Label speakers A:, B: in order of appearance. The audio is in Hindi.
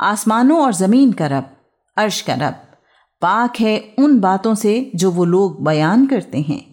A: आसमानों और ज़मीन का रब, अर्श का रब। पाक है उन बातों से जो वो लोग बयान करते हैं।